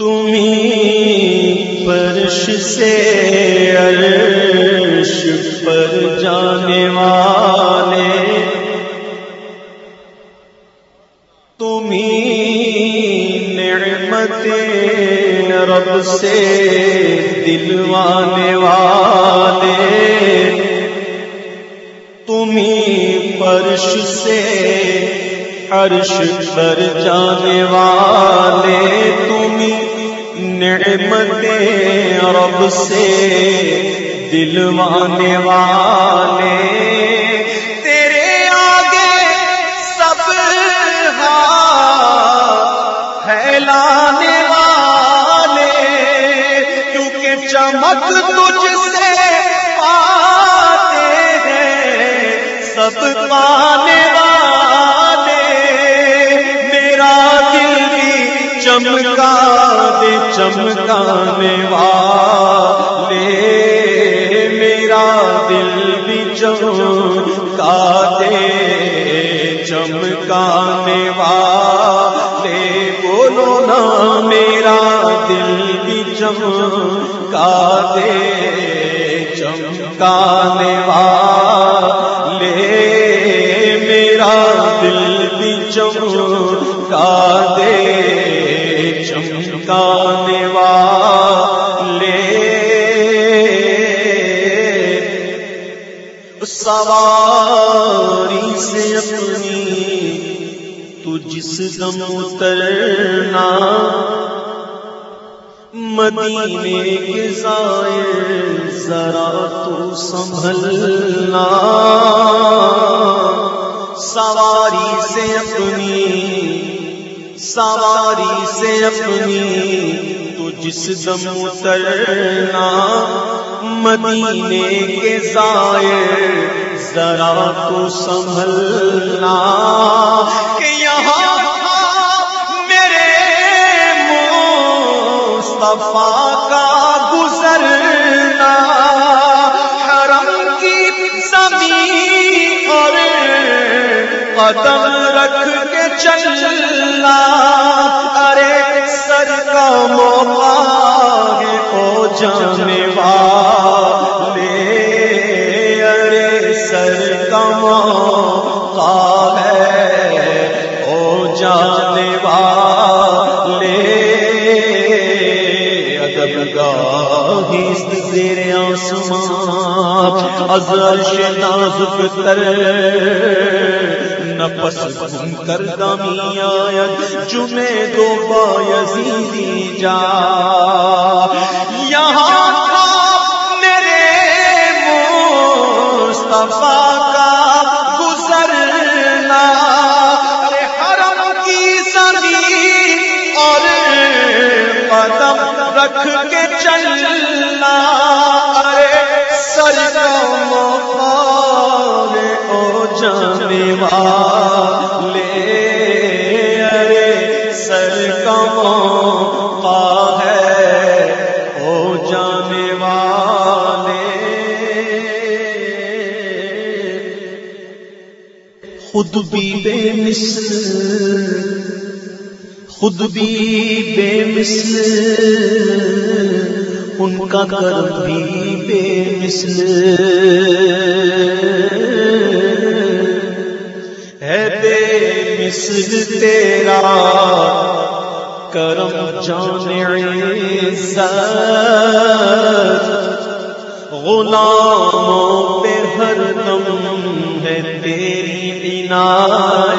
تمہیں پرش سے عرش پر جانے والے۔ تمہیں نعمت رب سے دلوانے والے۔ تمہیں پرش سے عرش پر جانے والے تمہیں نعمت رب سے دلوانے والے۔ تیرے آگے سب والے، کیونکہ چمک تجھ سے پاتے ہیں۔ سب پانے چمکا دے چمکانے والے میرا دل بھی چمکا دے چمکانے والے بولو نا میرا دل بھی چمکا دے چمکانے والے سواری سے اپنی تو جس دم اترنا۔ مدینے کے ظاہر ذرا تو سنبھلنا۔ سواری سے اپنی، سواری سے اپنی تو جس دم اترنا۔ مدینے کے ظاہر ذرا تو سنبھلنا کہ یہاں میرے مصطفیٰ کا گزرنا حرم کی زمین اور قدم رکھ کے چلنا۔ ارے سر کا موقع ہے، او جانے والے آسمان نازک تر نفس گم کر دمی آیت جمعے دو با یزیدی جا۔ یہاں تھا میرے مصطفیٰ کا گزرنا حرم کی زمین اور قدم رکھ کے چلنا۔ ارے خود بھی بے مثل خود بھی بے مثل ان کا کرم بھی بے مثل۔ ہے بے مثل تیرا کرم جانے عزت۔ غلاموں پہ ہر دم ہے تیری عنایت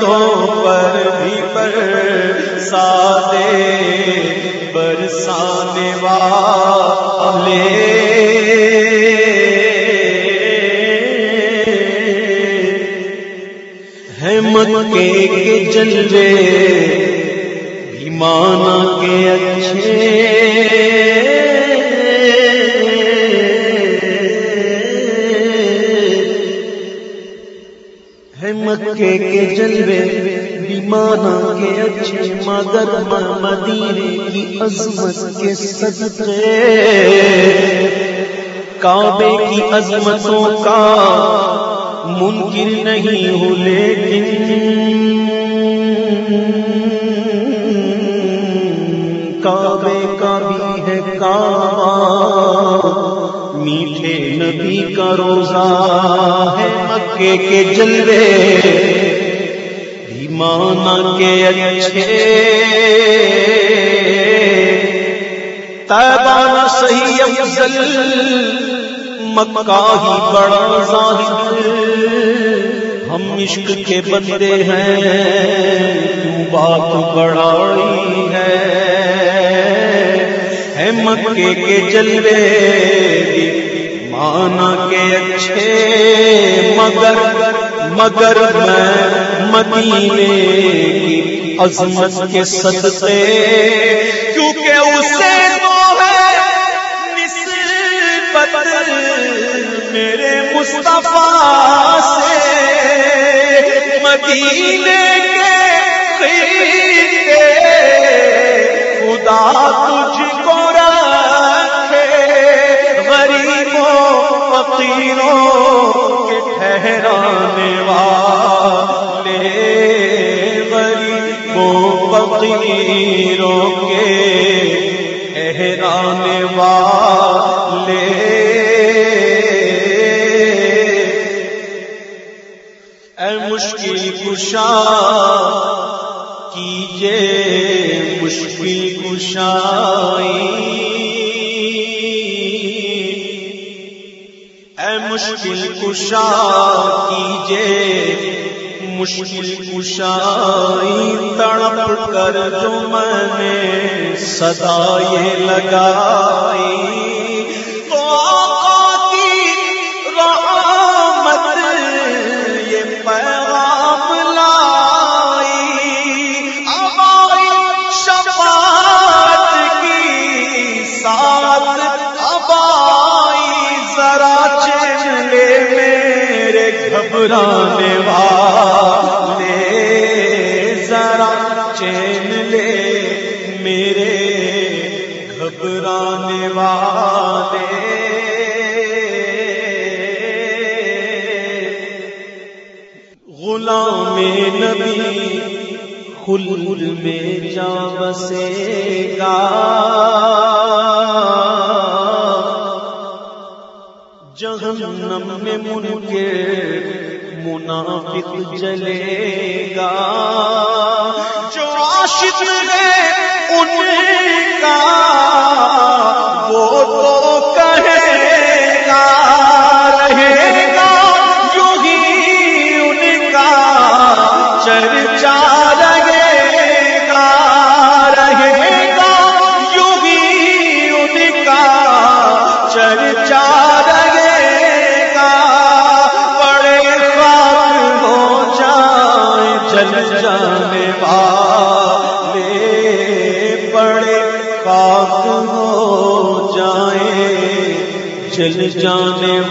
بدوں پر بھی برسا دے برسانے والے۔ ہے مکے کے جلوے ایمانا کے اچھے۔ مکے کے جلوے بیمانہ کے اچھے مگر مدینے کی عظمت کے صدقے۔ کعبے کی عظمتوں کا منکر نہیں ہوں لیکن کعبے کا بھی ہے کعبہ۔ میٹھے نبی کا روزہ ہے مکے کے جلوے۔ ایمان کے اچھے۔ تیبانہ صحیح افضل۔ مکہ ہی بڑا ظاہر۔ ہم عشق کے بندے ہیں کیوں بات بڑائی ہے۔ مکے کے جلوے مانا کے اچھے مگر مگر میں مدینے کی عظمت کے صدقے۔ کیونکہ اسے تو ہے نسبت میرے مصطفیٰ سے۔ مدینے کے خدا تجھ کو فقیروں کے ٹھہرانے والے غریبوں فقیروں کے ٹھہرانے والے۔ اے مشکل کشا کیجے مشکل کشائی مشکل کشا کیجیے مشکل کشائی تڑپ کر جو میں نے صدا یہ لگائی۔ گھبرانے والے ذرا چین لے میرے گھبرانے والے۔ غلام نبی خلد میں جا بسے گا۔ جہنم میں منکر منافق جلے گا۔ جو راشد ہے ان کا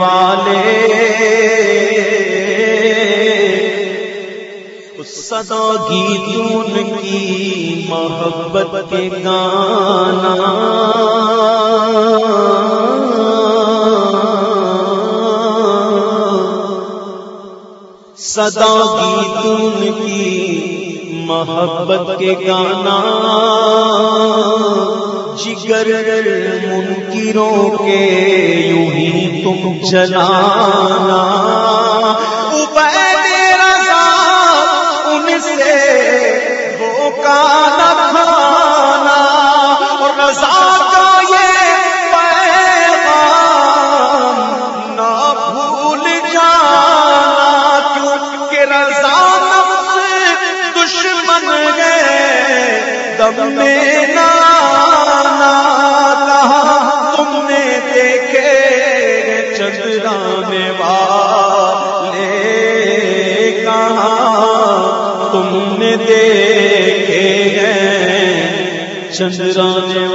جانے والے صدا گیتون کی محبت کے گانا۔ صدا گیتون کی محبت کے گانا۔ جگر منکروں کے یوں ہی تم جلانا دیکھے چندرانے